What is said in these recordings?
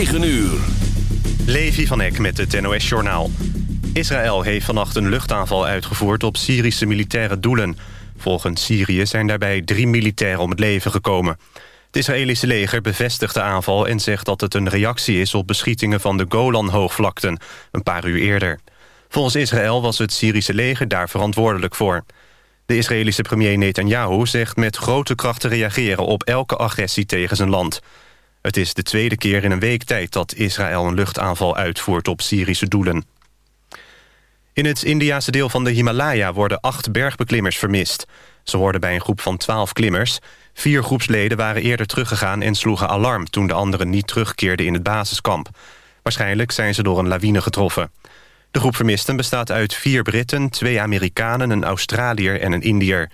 9 uur. Levi van Eck met het NOS-journaal. Israël heeft vannacht een luchtaanval uitgevoerd op Syrische militaire doelen. Volgens Syrië zijn daarbij drie militairen om het leven gekomen. Het Israëlische leger bevestigt de aanval en zegt dat het een reactie is... op beschietingen van de Golan-hoogvlakten, een paar uur eerder. Volgens Israël was het Syrische leger daar verantwoordelijk voor. De Israëlische premier Netanyahu zegt met grote kracht te reageren... op elke agressie tegen zijn land. Het is de tweede keer in een week tijd dat Israël een luchtaanval uitvoert op Syrische doelen. In het Indiase deel van de Himalaya worden acht bergbeklimmers vermist. Ze hoorden bij een groep van twaalf klimmers. Vier groepsleden waren eerder teruggegaan en sloegen alarm... toen de anderen niet terugkeerden in het basiskamp. Waarschijnlijk zijn ze door een lawine getroffen. De groep vermisten bestaat uit vier Britten, twee Amerikanen... een Australiër en een Indiër.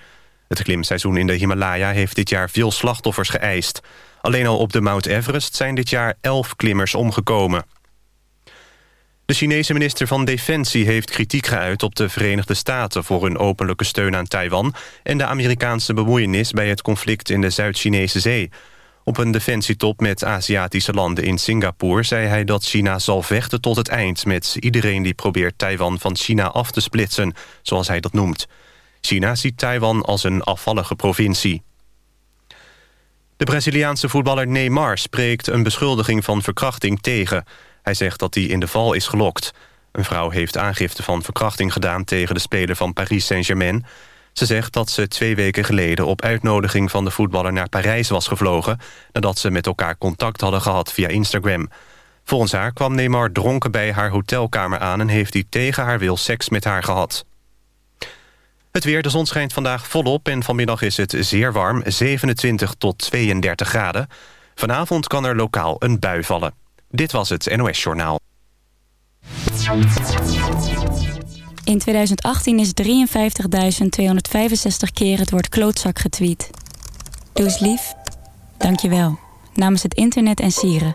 Het klimseizoen in de Himalaya heeft dit jaar veel slachtoffers geëist. Alleen al op de Mount Everest zijn dit jaar elf klimmers omgekomen. De Chinese minister van Defensie heeft kritiek geuit op de Verenigde Staten... voor hun openlijke steun aan Taiwan... en de Amerikaanse bemoeienis bij het conflict in de Zuid-Chinese Zee. Op een defensietop met Aziatische landen in Singapore... zei hij dat China zal vechten tot het eind... met iedereen die probeert Taiwan van China af te splitsen, zoals hij dat noemt. China ziet Taiwan als een afvallige provincie. De Braziliaanse voetballer Neymar spreekt een beschuldiging van verkrachting tegen. Hij zegt dat hij in de val is gelokt. Een vrouw heeft aangifte van verkrachting gedaan tegen de speler van Paris Saint-Germain. Ze zegt dat ze twee weken geleden op uitnodiging van de voetballer naar Parijs was gevlogen... nadat ze met elkaar contact hadden gehad via Instagram. Volgens haar kwam Neymar dronken bij haar hotelkamer aan... en heeft hij tegen haar wil seks met haar gehad. Het weer, de zon schijnt vandaag volop en vanmiddag is het zeer warm, 27 tot 32 graden. Vanavond kan er lokaal een bui vallen. Dit was het NOS Journaal. In 2018 is 53.265 keer het woord klootzak getweet. Doe eens lief. Dank je wel. Namens het internet en sieren.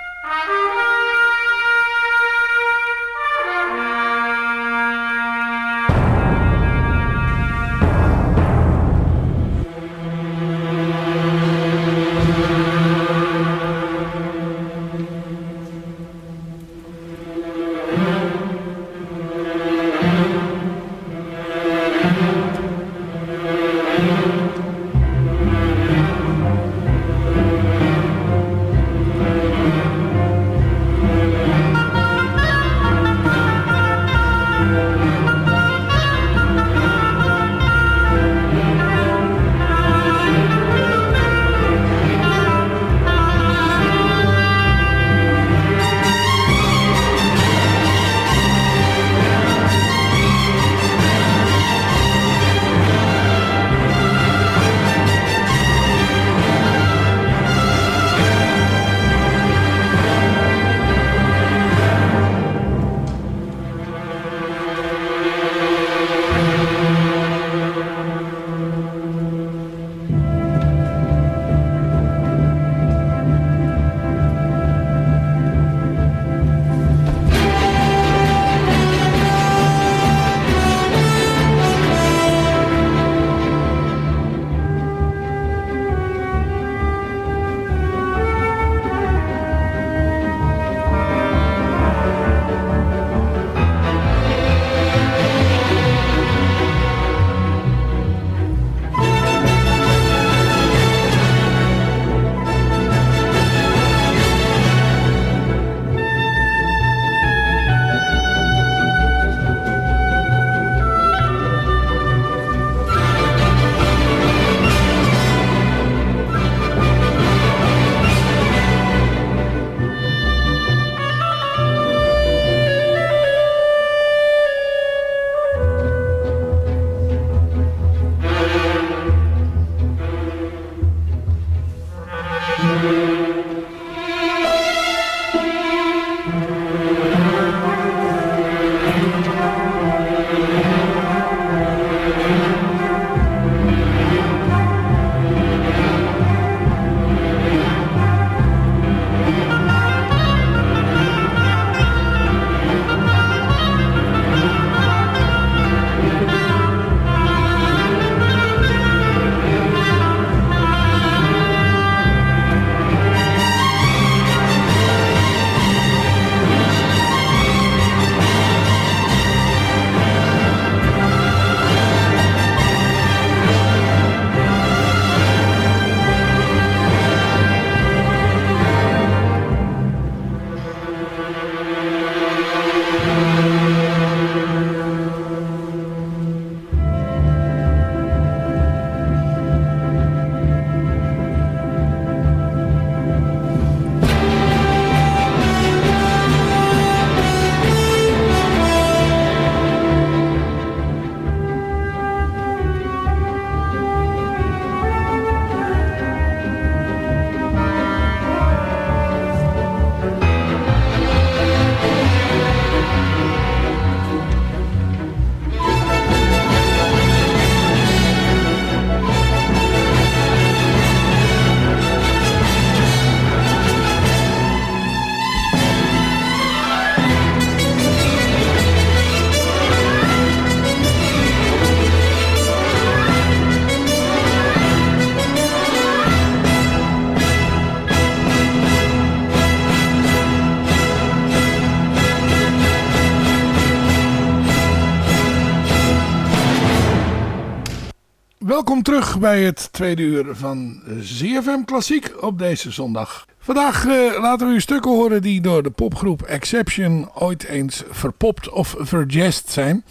Terug bij het tweede uur van ZFM Klassiek op deze zondag. Vandaag uh, laten we u stukken horen die door de popgroep Exception ooit eens verpopt of verjazd zijn.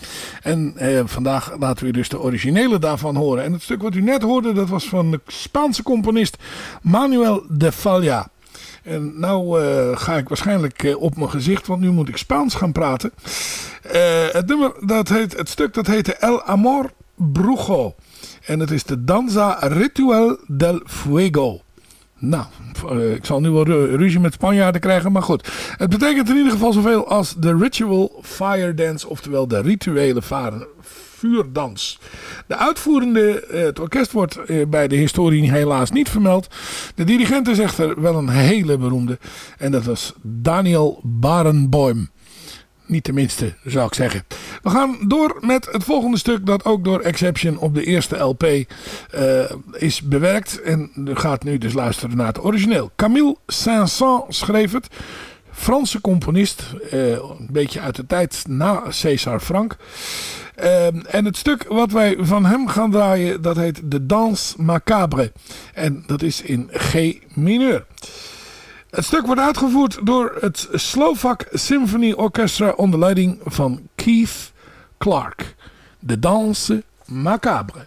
En uh, vandaag laten we dus de originele daarvan horen. En het stuk wat u net hoorde, dat was van de Spaanse componist Manuel de Falla. En nou uh, ga ik waarschijnlijk op mijn gezicht, want nu moet ik Spaans gaan praten. het nummer, dat heet, het stuk dat heette El Amor Brujo. En het is de Danza Ritual del Fuego. Nou, eh, ik zal nu wel ruzie met Spanjaarden krijgen, maar goed. Het betekent in ieder geval zoveel als de Ritual Fire Dance, oftewel de rituele vuurdans. De uitvoerende, eh, het orkest wordt eh, bij de historie helaas niet vermeld. De dirigent is echter wel een hele beroemde en dat was Daniel Barenboim. Niet tenminste, zou ik zeggen. We gaan door met het volgende stuk dat ook door Exception op de eerste LP eh, is bewerkt. En gaat nu dus luisteren naar het origineel. Camille Saint-Saëns schreef het. Franse componist, uh, een beetje uit de tijd na César Franck. Uh, en het stuk wat wij van hem gaan draaien, dat heet De Danse Macabre. En dat is in G mineur. Het stuk wordt uitgevoerd door het Slovak Symphony Orchestra onder leiding van Keith Clark. De Danse Macabre.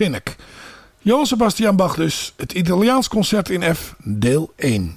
Pinnock. Johann Sebastian Bach dus, het Italiaans concert in F, deel 1.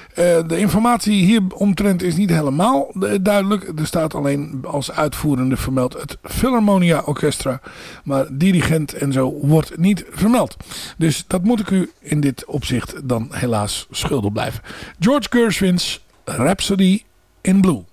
Uh, de informatie hier omtrent is niet helemaal duidelijk. Er staat alleen als uitvoerende vermeld het Philharmonia Orchestra. Maar dirigent en zo wordt niet vermeld. Dus dat moet ik u in dit opzicht dan helaas schuldig blijven. George Gershwin's Rhapsody in Blue.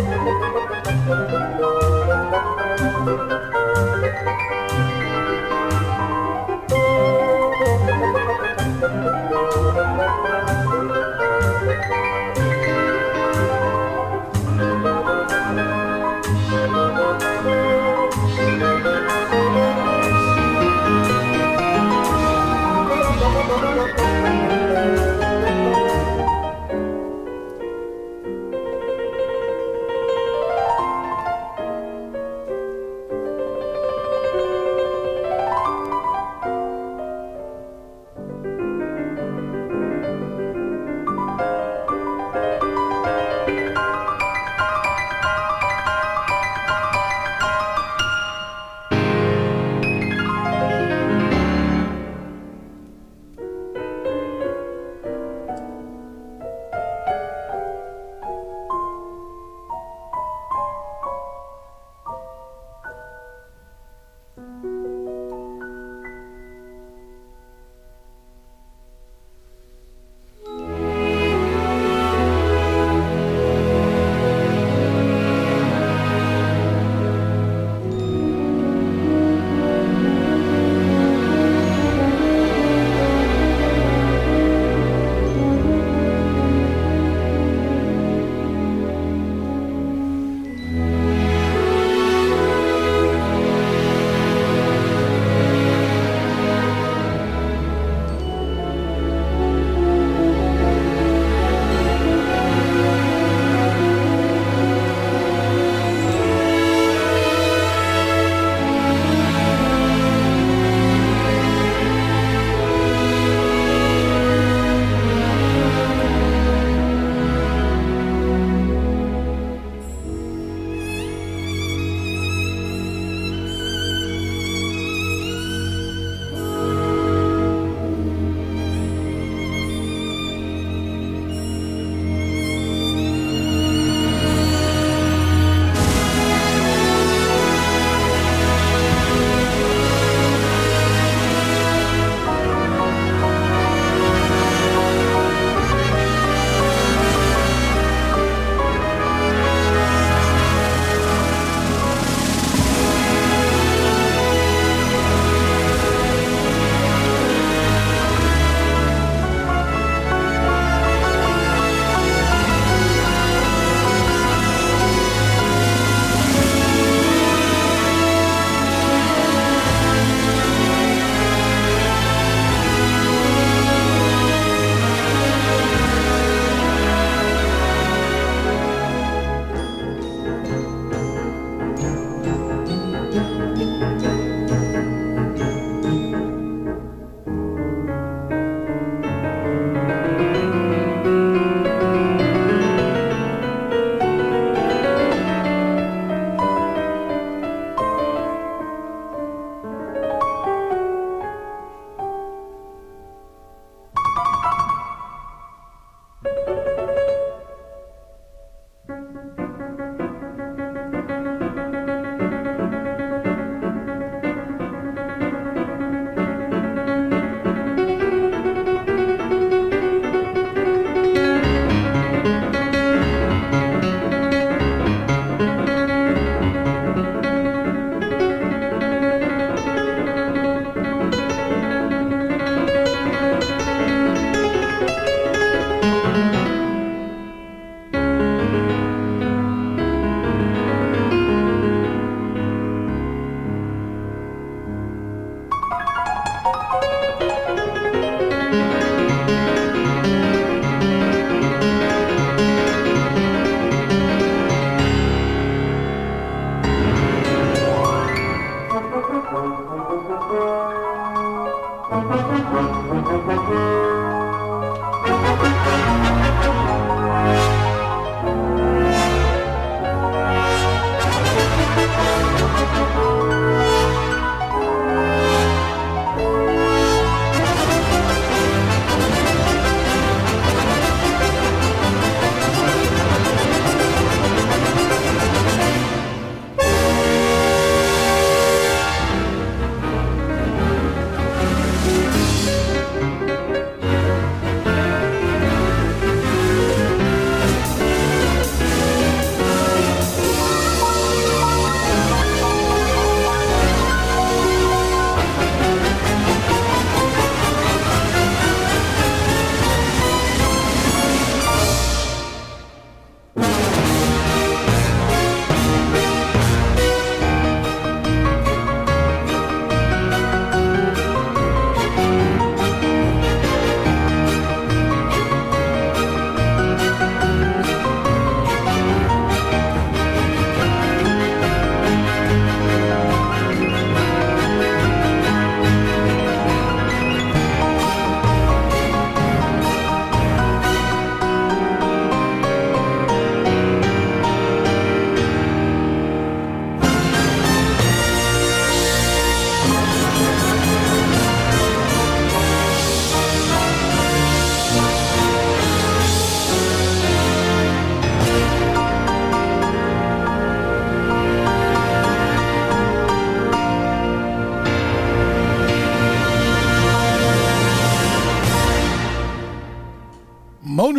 Música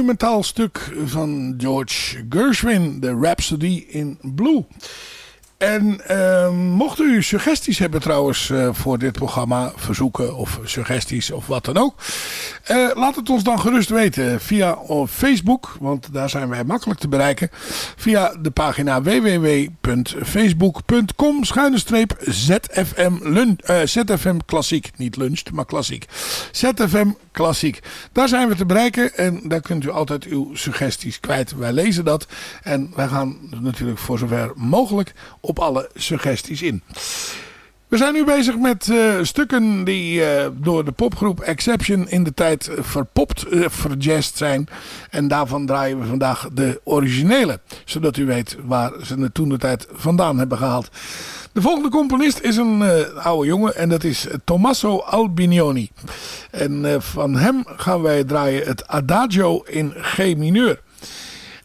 monumentaal stuk van George Gershwin, de Rhapsody in Blue. En uh, mocht u suggesties hebben trouwens uh, voor dit programma, verzoeken of suggesties of wat dan ook. Uh, laat het ons dan gerust weten via Facebook, want daar zijn wij makkelijk te bereiken. Via de pagina www.facebook.com ZFM, ZFM Klassiek. Niet lunch, maar klassiek. ZFM Klassiek. Daar zijn we te bereiken en daar kunt u altijd uw suggesties kwijt. Wij lezen dat en wij gaan natuurlijk voor zover mogelijk op alle suggesties in. We zijn nu bezig met uh, stukken die uh, door de popgroep Exception in de tijd verpopt, uh, zijn. En daarvan draaien we vandaag de originele. Zodat u weet waar ze het toen de tijd vandaan hebben gehaald. De volgende componist is een oude jongen en dat is Tommaso Albinioni. En van hem gaan wij draaien het Adagio in G mineur.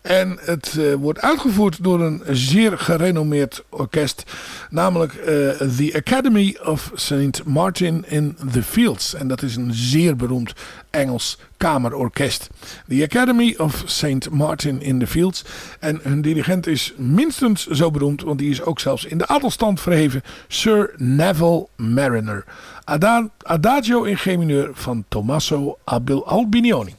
En het uh, wordt uitgevoerd door een zeer gerenommeerd orkest. Namelijk uh, The Academy of St. Martin in the Fields. En dat is een zeer beroemd Engels kamerorkest. The Academy of St. Martin in the Fields. En hun dirigent is minstens zo beroemd. Want die is ook zelfs in de adelstand verheven. Sir Neville Mariner. Adagio in G mineur van Tommaso Albinioni.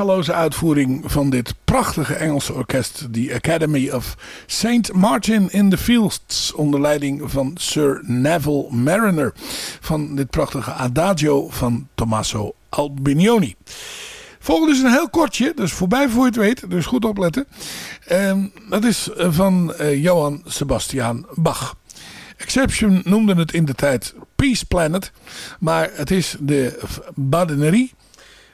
Weergaloze uitvoering van dit prachtige Engelse orkest, the Academy of St. Martin in the Fields, onder leiding van Sir Neville Mariner, van dit prachtige Adagio van Tommaso Albinioni. Volgende is een heel kortje, dus voorbij voor je het weet, dus goed opletten. Um, dat is van uh, Johann Sebastian Bach. Exception noemde het in de tijd Peace Planet, maar het is de Badenerie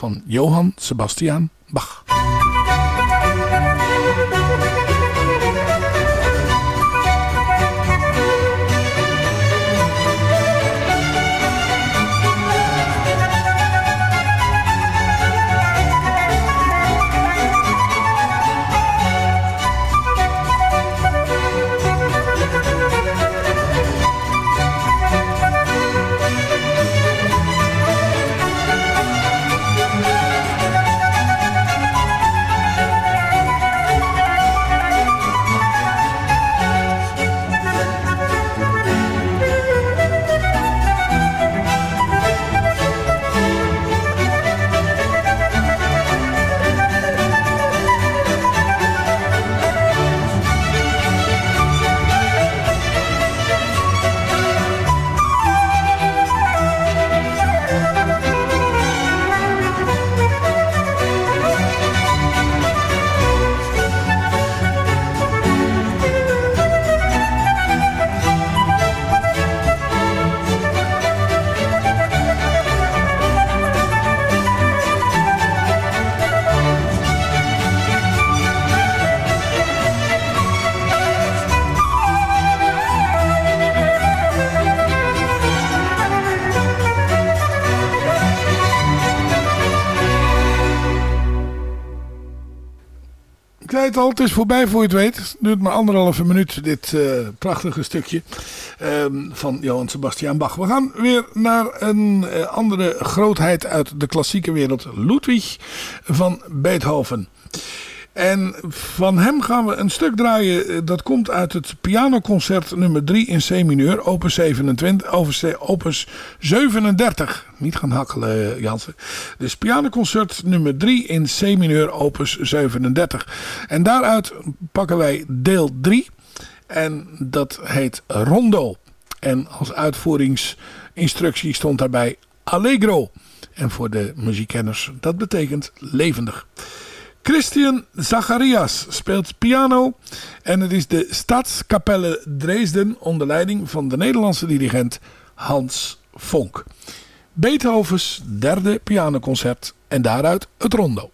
van Johann Sebastian Bach. Al, het is voorbij voor je het weet. Het duurt maar anderhalve minuut dit uh, prachtige stukje um, van Johann Sebastian Bach. We gaan weer naar een uh, andere grootheid uit de klassieke wereld. Ludwig van Beethoven. En van hem gaan we een stuk draaien. Eh, dat komt uit het pianoconcert nummer 3 in C-mineur. Opus, 27, opus 37. Niet gaan hakkelen eh, Jansen. Dus pianoconcert nummer 3 in C-mineur. Opus 37. En daaruit pakken wij deel 3. En dat heet Rondo. En als uitvoeringsinstructie stond daarbij Allegro. En voor de muziekkenners, dat betekent levendig. Christian Zacharias speelt piano en het is de Stadskapelle Dresden onder leiding van de Nederlandse dirigent Hans Vonk. Beethovens derde pianoconcert en daaruit het rondo.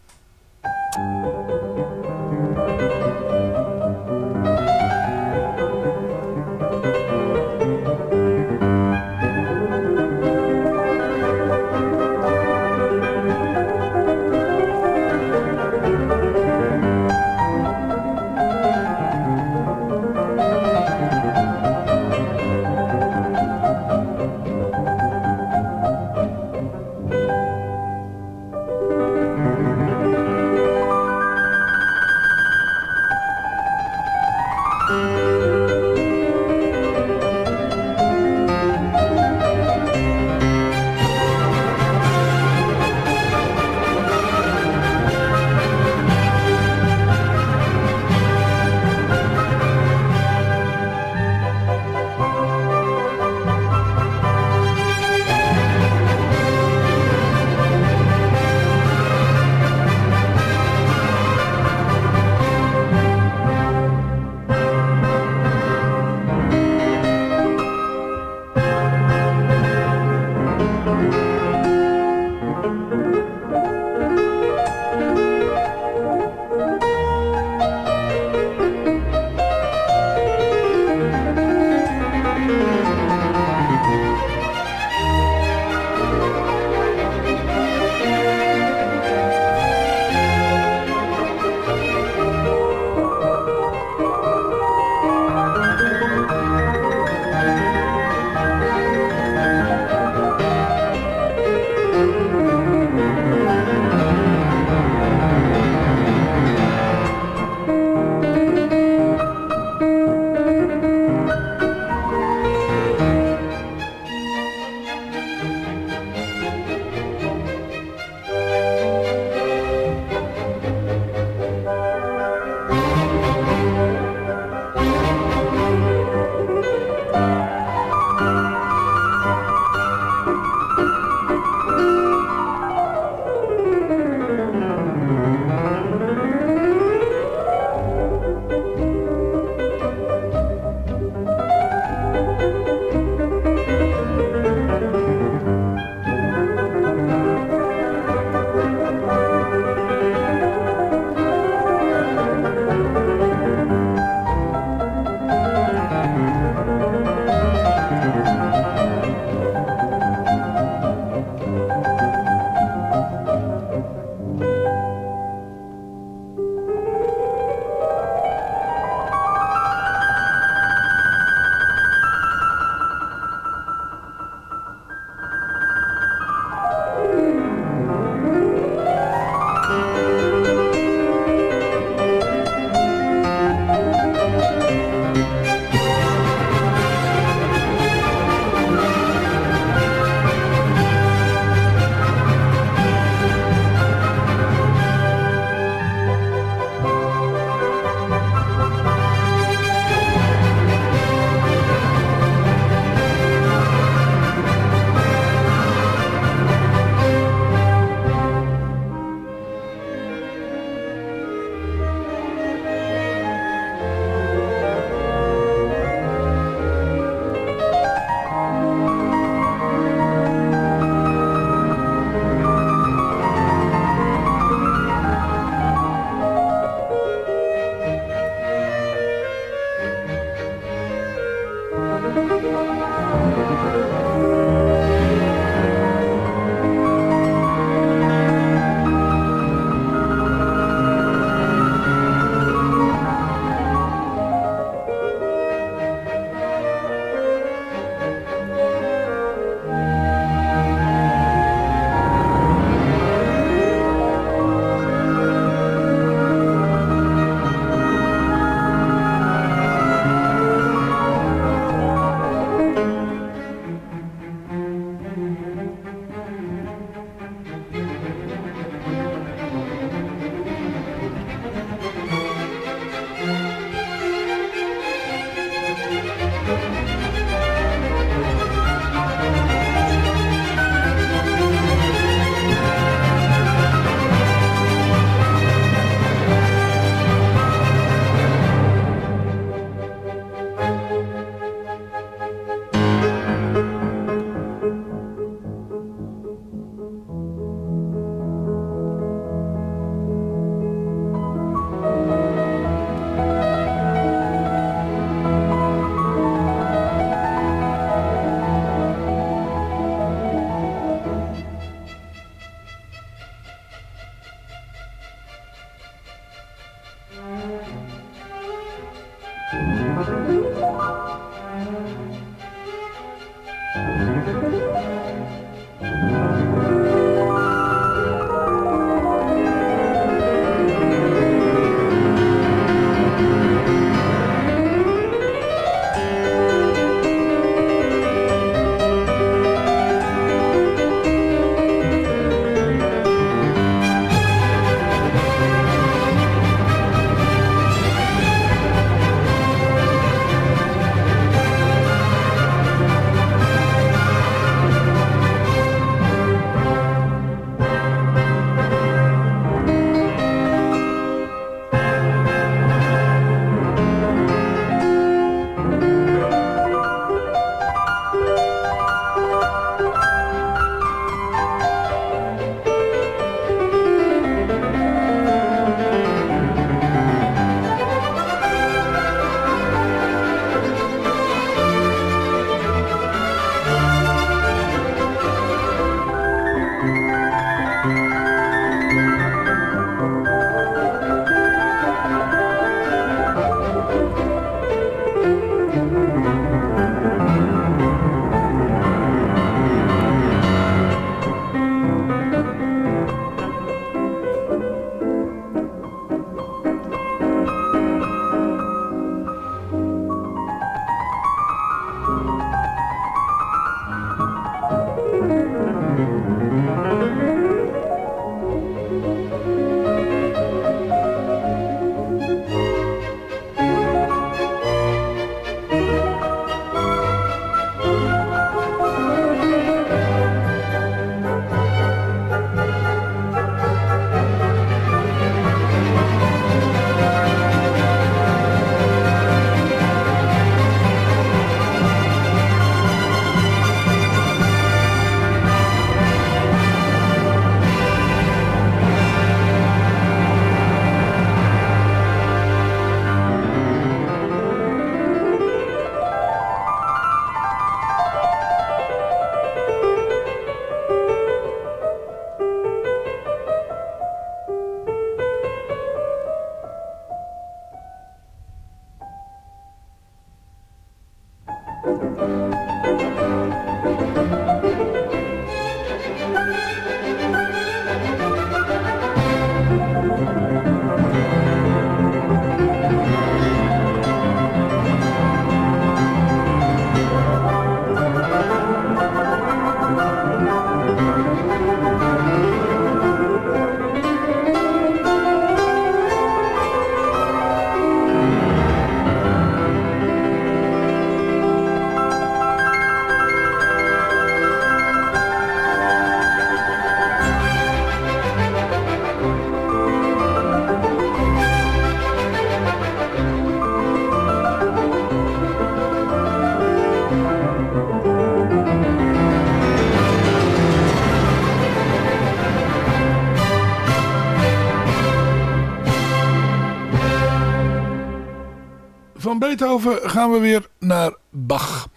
Beethoven gaan we weer naar Bach.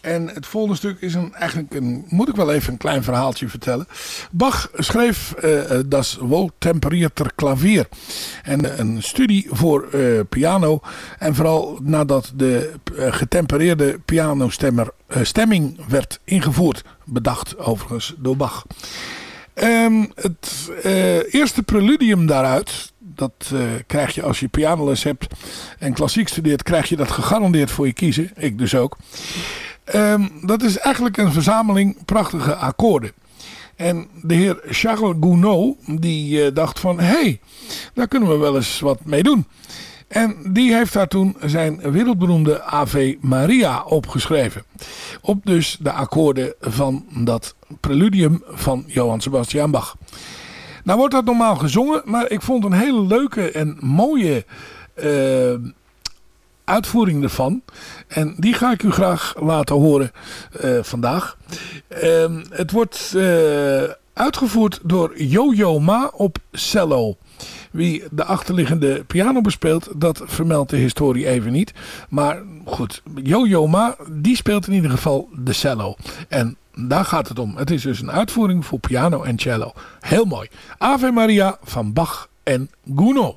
En het volgende stuk is een, eigenlijk een, moet ik wel even een klein verhaaltje vertellen. Bach schreef uh, Das Wohltemperierter Klavier. En een studie voor piano. En vooral nadat de uh, getempereerde pianostemmer stemming werd ingevoerd. Bedacht overigens door Bach. Um, het eerste preludium daaruit, dat uh, krijg je als je pianoles hebt en klassiek studeert, krijg je dat gegarandeerd voor je kiezen. Ik dus ook. Um, dat is eigenlijk een verzameling prachtige akkoorden. En de heer Charles Gounod, die uh, dacht van, hé, hey, daar kunnen we wel eens wat mee doen. En die heeft daar toen zijn wereldberoemde Ave Maria opgeschreven. Op dus de akkoorden van dat preludium van Johann Sebastian Bach. Nou wordt dat normaal gezongen, maar ik vond een hele leuke en mooie uh, uitvoering ervan. En die ga ik u graag laten horen uh, vandaag. Uh, het wordt uh, uitgevoerd door Yo-Yo Ma op cello. Wie de achterliggende piano bespeelt, dat vermeldt de historie even niet. Maar goed, Yo-Yo Ma, die speelt in ieder geval de cello. En daar gaat het om. Het is dus een uitvoering voor piano en cello. Heel mooi. Ave Maria van Bach en Gounod.